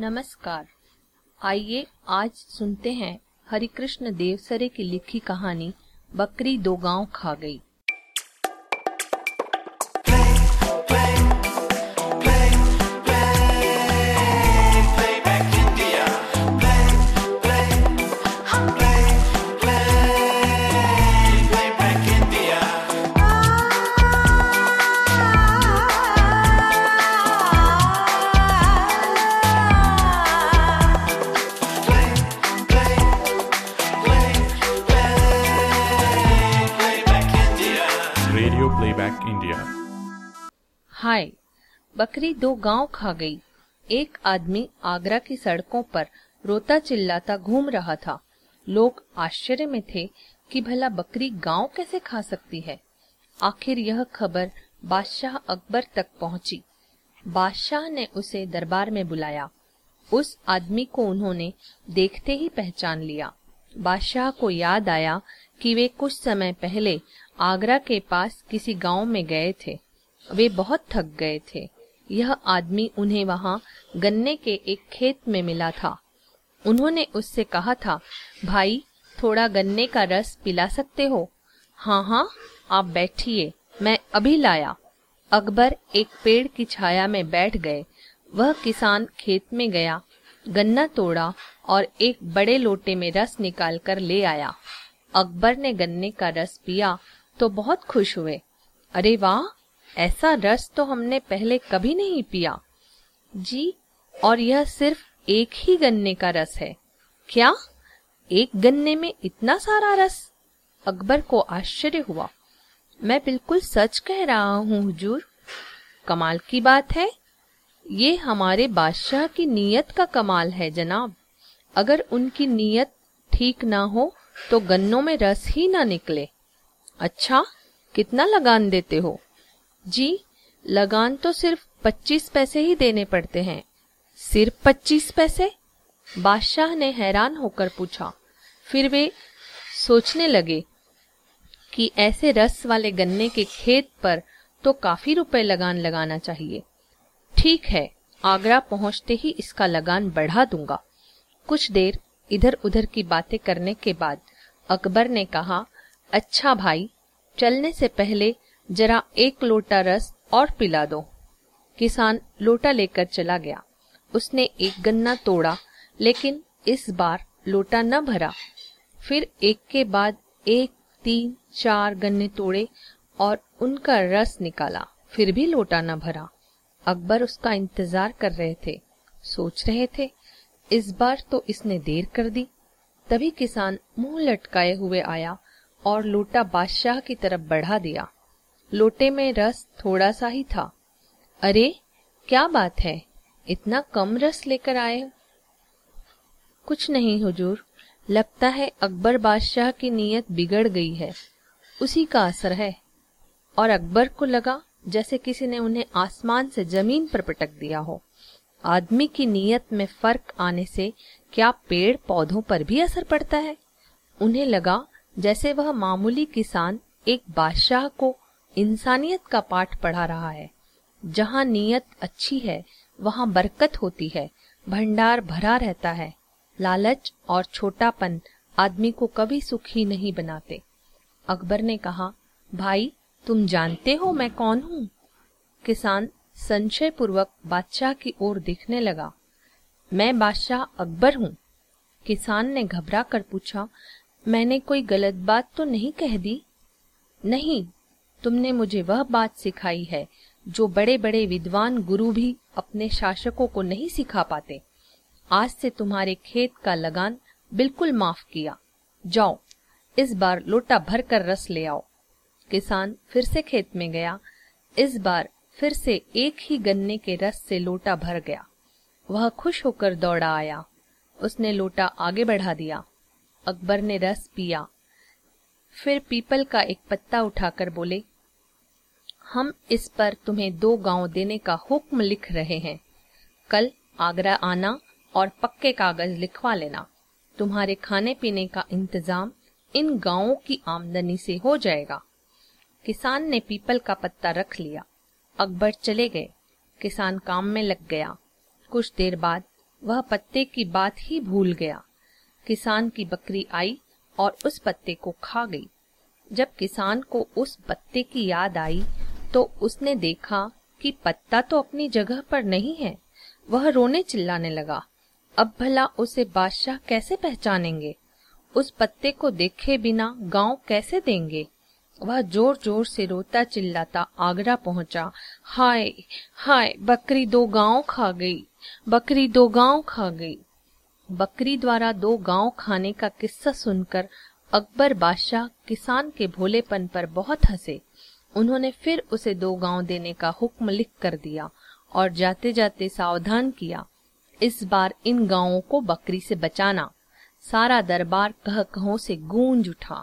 नमस्कार। आइए आज सुनते हैं हरिकृष्ण देवसरे की लिखी कहानी, बकरी दो गाँव खा गई। Playback India. हाय बकरी दो गाँव खा गई। एक आदमी आगरा की सड़कों पर रोता चिल्लाता घूम रहा था। लोग आश्चर्य में थे कि भला बकरी गाँव कैसे खा सकती है। आखिर यह खबर बादशाह अकबर तक पहुँची। बादशाह ने उसे दरबार में बुलाया। उस आदमी को उन्होंने देखते ही पहचान लिया। बादशाह को याद आया कि वे कुछ समय पहले आगरा के पास किसी गाँव में गए थे। वे बहुत थक गए थे। यह आदमी उन्हें वहाँ गन्ने के एक खेत में मिला था। उन्होंने उससे कहा था, भाई, थोड़ा गन्ने का रस पिला सकते हो? हाँ हाँ आप बैठिए, मैं अभी लाया। अकबर एक पेड़ की छाया में बैठ गए। वह किसान खेत में गया, गन्ना तोड़ा और एक बड़े लोटे में रस निकाल कर ले आया। अकबर ने गन्ने का रस पिया तो बहुत खुश हुए। अरे वाह, ऐसा रस तो हमने पहले कभी नहीं पिया। जी, और यह सिर्फ़ एक ही गन्ने का रस है। क्या? एक गन्ने में इतना सारा रस? अकबर को आश्चर्य हुआ। मैं बिल्कुल सच कह रहा हूँ, हुजूर। कमाल की बात है। ये हमारे बादशाह की नीयत का कमाल है, जनाब। अगर उनकी नीयत ठीक ना हो तो गन्नों में रस ही ना निकले। अच्छा कितना लगान देते हो? जी, लगान तो सिर्फ़ पच्चीस पैसे ही देने पड़ते हैं। सिर्फ़ पच्चीस पैसे? बादशाह ने हैरान होकर पूछा। फिर वे सोचने लगे कि ऐसे रस वाले गन्ने के खेत पर तो काफ़ी रुपए लगान लगाना चाहिए। ठीक है, आगरा पहुँचते ही इसका लगान बढ़ा दूँगा। कुछ देर इधर उधर की बातें करने के बाद अकबर ने कहा अच्छा भाई, चलने से पहले जरा एक लोटा रस और पिला दो। किसान लोटा लेकर चला गया। उसने एक गन्ना तोड़ा, लेकिन इस बार लोटा न भरा। फिर एक के बाद एक, तीन, चार गन्ने तोड़े और उनका रस निकाला। फिर भी लोटा न भरा। अकबर उसका इंतज़ार कर रहे थे, सोच रहे थे इस बार तो इसने देर कर दी। तभी किसान मुँह लटकाए हुए आया और लोटा बादशाह की तरफ़ बढ़ा दिया। लोटे में रस थोड़ा सा ही था। अरे, क्या बात है? इतना कम रस लेकर आए। कुछ नहीं, हुजूर। लगता है अकबर बादशाह की नीयत बिगड़ गई है। उसी का असर है। और अकबर को लगा जैसे किसी ने उन्हें आसमान से ज़मीन पर पटक दिया हो। आदमी की नीयत में फ़र्क आने से क्या पेड़ पौधों पर भी असर पड़ता है? उन्हें लगा जैसे वह मामूली किसान एक बादशाह को इंसानियत का पाठ पढ़ा रहा है। जहाँ नीयत अच्छी है, वहाँ बरकत होती है, भंडार भरा रहता है। लालच और छोटापन आदमी को कभी सुखी नहीं बनाते। अकबर ने कहा, भाई, तुम जानते हो मैं कौन हूँ? किसान संशय पूर्वक बादशाह की ओर देखने लगा। मैं बादशाह अकबर हूँ। किसान ने घबरा कर पूछा, मैंने कोई गलत बात तो नहीं कह दी? नहीं, तुमने मुझे वह बात सिखाई है, जो बड़े बड़े विद्वान गुरु भी अपने शासकों को नहीं सिखा पाते। आज से तुम्हारे खेत का लगान बिल्कुल माफ़ किया। जाओ, इस बार लोटा भर कर रस ले आओ। किसान फिर से खेत में गया। इस बार फिर से एक ही गन्ने के रस से लोटा भर गया। वह खुश होकर दौड़ा आया। उसने लोटा आगे बढ़ा दिया। अकबर ने रस पिया। फिर पीपल का एक पत्ता उठाकर बोले, हम इस पर तुम्हें दो गाँव देने का हुक्म लिख रहे हैं। कल आगरा आना और पक्के कागज़ लिखवा लेना। तुम्हारे खाने पीने का इंतज़ाम इन गाँवों की आमदनी से हो जाएगा। किसान ने पीपल का पत्ता रख लिया। अकबर चले गए। किसान काम में लग गया। कुछ देर बाद वह पत्ते की बात ही भूल गया। किसान की बकरी आई और उस पत्ते को खा गई। जब किसान को उस पत्ते की याद आई तो उसने देखा कि पत्ता तो अपनी जगह पर नहीं है। वह रोने चिल्लाने लगा। अब भला उसे बादशाह कैसे पहचानेंगे? उस पत्ते को देखे बिना गाँव कैसे देंगे? वह ज़ोर ज़ोर से रोता चिल्लाता आगरा पहुँचा। हाय हाय, बकरी दो गाँव खा गई, बकरी दो गाँव खा गई। बकरी द्वारा दो गाँव खाने का किस्सा सुनकर अकबर बादशाह किसान के भोलेपन पर बहुत हंसे। उन्होंने फिर उसे दो गाँव देने का हुक्म लिख कर दिया और जाते जाते सावधान किया। इस बार इन गाँवों को बकरी से बचाना। सारा दरबार कह कहों से गूंज उठा।